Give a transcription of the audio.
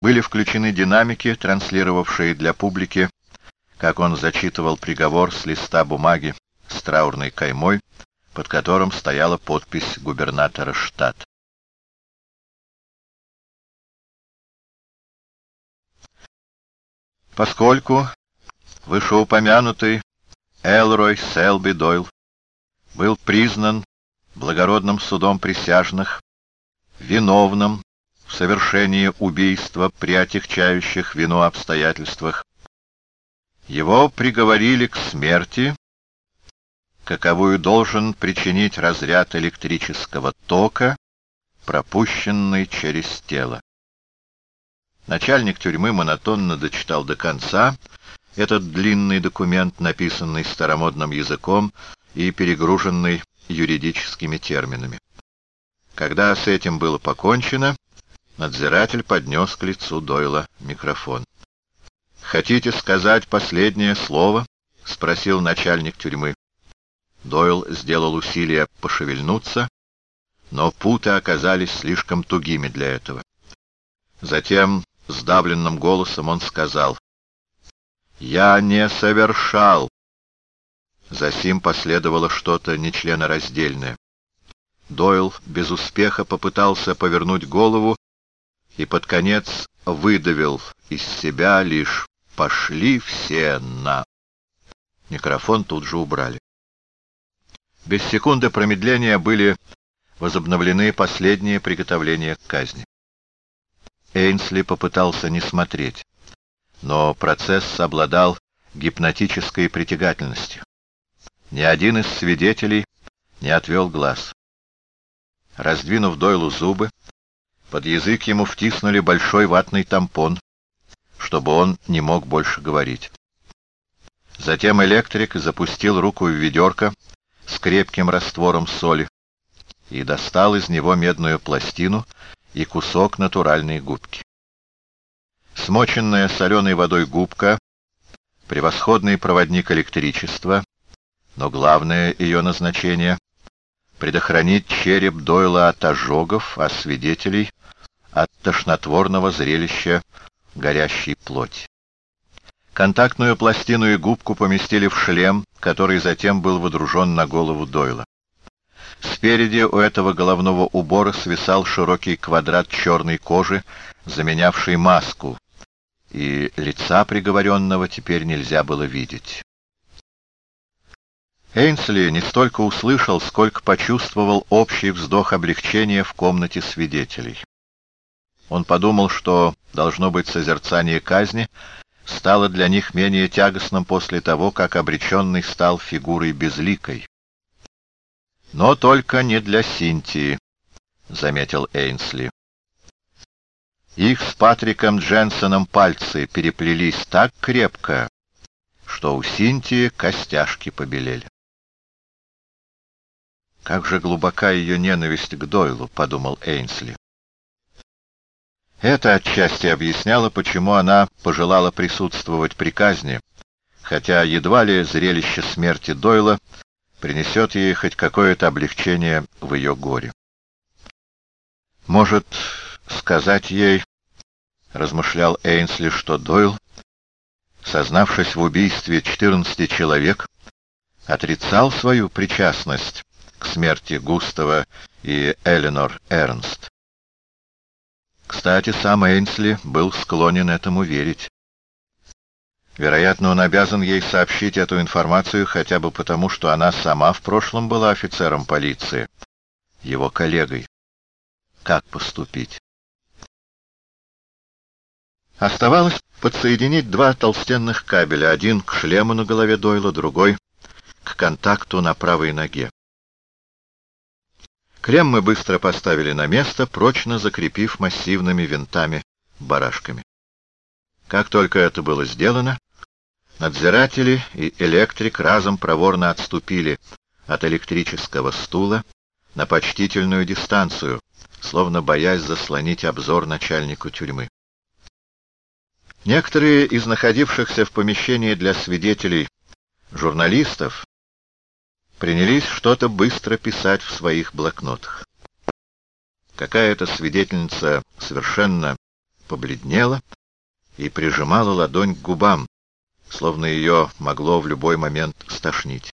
Были включены динамики, транслировавшие для публики, как он зачитывал приговор с листа бумаги с траурной каймой, под которым стояла подпись губернатора штата. Поскольку вышеупомянутый Элрой Селби Дойл был признан благородным судом присяжных виновным в совершении убийства при отягчающих вину обстоятельствах. Его приговорили к смерти, каковую должен причинить разряд электрического тока, пропущенный через тело. Начальник тюрьмы монотонно дочитал до конца этот длинный документ, написанный старомодным языком и перегруженный юридическими терминами. Когда с этим было покончено, надзиратель поднес к лицу Дойла микрофон. «Хотите сказать последнее слово?» — спросил начальник тюрьмы. Дойл сделал усилие пошевельнуться, но путы оказались слишком тугими для этого. Затем сдавленным голосом он сказал, «Я не совершал». Засим последовало что-то нечленораздельное. Дойл без успеха попытался повернуть голову и под конец выдавил из себя лишь «пошли все на». Микрофон тут же убрали. Без секунды промедления были возобновлены последние приготовления к казни. Эйнсли попытался не смотреть, но процесс обладал гипнотической притягательностью. Ни один из свидетелей не отвел глаз. Раздвинув Дойлу зубы, под язык ему втиснули большой ватный тампон, чтобы он не мог больше говорить. Затем электрик запустил руку в ведерко с крепким раствором соли и достал из него медную пластину, и кусок натуральной губки. Смоченная соленой водой губка — превосходный проводник электричества, но главное ее назначение — предохранить череп Дойла от ожогов, а свидетелей — от тошнотворного зрелища горящей плоти. Контактную пластину и губку поместили в шлем, который затем был водружен на голову Дойла. Спереди у этого головного убора свисал широкий квадрат черной кожи, заменявший маску, и лица приговоренного теперь нельзя было видеть. Эйнсли не столько услышал, сколько почувствовал общий вздох облегчения в комнате свидетелей. Он подумал, что, должно быть, созерцание казни стало для них менее тягостным после того, как обреченный стал фигурой безликой. Но только не для Синтии, — заметил Эйнсли. Их с Патриком Дженсоном пальцы переплелись так крепко, что у Синтии костяшки побелели. «Как же глубока ее ненависть к Дойлу», — подумал Эйнсли. Это отчасти объясняло, почему она пожелала присутствовать при казни, хотя едва ли зрелище смерти Дойла принесет ей хоть какое-то облегчение в ее горе. Может, сказать ей, — размышлял Эйнсли, — что Дойл, сознавшись в убийстве 14 человек, отрицал свою причастность к смерти Густава и Эленор Эрнст. Кстати, сам Эйнсли был склонен этому верить. Вероятно, он обязан ей сообщить эту информацию хотя бы потому, что она сама в прошлом была офицером полиции, его коллегой. Как поступить? Оставалось подсоединить два толстенных кабеля, один к шлему на голове Дойла, другой к контакту на правой ноге. Крем мы быстро поставили на место, прочно закрепив массивными винтами-барашками. Как только это было сделано, Надзиратели и электрик разом проворно отступили от электрического стула на почтительную дистанцию, словно боясь заслонить обзор начальнику тюрьмы. Некоторые из находившихся в помещении для свидетелей журналистов принялись что-то быстро писать в своих блокнотах. Какая-то свидетельница совершенно побледнела и прижимала ладонь к губам, словно ее могло в любой момент стошнить.